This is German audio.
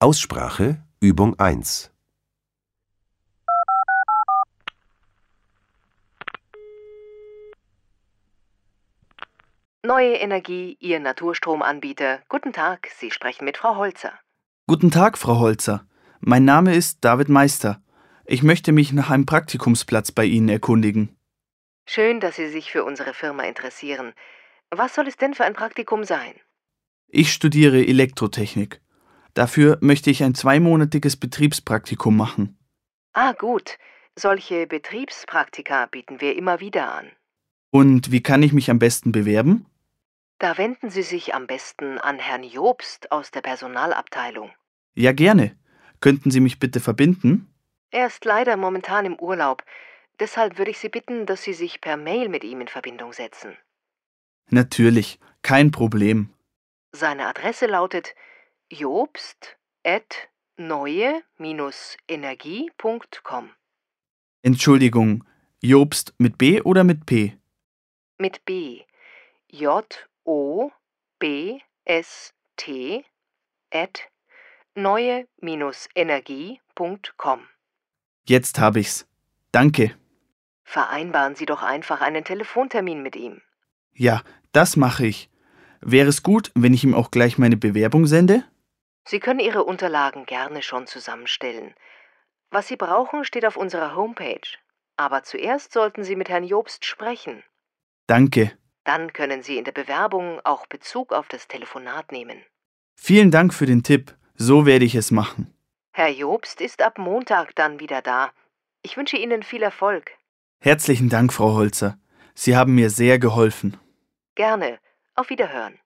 Aussprache Übung 1 Neue Energie, Ihr Naturstromanbieter. Guten Tag, Sie sprechen mit Frau Holzer. Guten Tag, Frau Holzer. Mein Name ist David Meister. Ich möchte mich nach einem Praktikumsplatz bei Ihnen erkundigen. Schön, dass Sie sich für unsere Firma interessieren. Was soll es denn für ein Praktikum sein? Ich studiere Elektrotechnik. Dafür möchte ich ein zweimonatiges Betriebspraktikum machen. Ah, gut. Solche Betriebspraktika bieten wir immer wieder an. Und wie kann ich mich am besten bewerben? Da wenden Sie sich am besten an Herrn Jobst aus der Personalabteilung. Ja, gerne. Könnten Sie mich bitte verbinden? Er ist leider momentan im Urlaub. Deshalb würde ich Sie bitten, dass Sie sich per Mail mit ihm in Verbindung setzen. Natürlich, kein Problem. Seine Adresse lautet jobst.neue-energie.com. Entschuldigung, Jobst mit B oder mit P? Mit B. J-O-B-S-T at neue-energie.com. Jetzt habe ich's. Danke. Vereinbaren Sie doch einfach einen Telefontermin mit ihm. Ja, das mache ich. Wäre es gut, wenn ich ihm auch gleich meine Bewerbung sende? Sie können Ihre Unterlagen gerne schon zusammenstellen. Was Sie brauchen, steht auf unserer Homepage. Aber zuerst sollten Sie mit Herrn Jobst sprechen. Danke. Dann können Sie in der Bewerbung auch Bezug auf das Telefonat nehmen. Vielen Dank für den Tipp. So werde ich es machen. Herr Jobst ist ab Montag dann wieder da. Ich wünsche Ihnen viel Erfolg. Herzlichen Dank, Frau Holzer. Sie haben mir sehr geholfen. Gerne. Auf Wiederhören.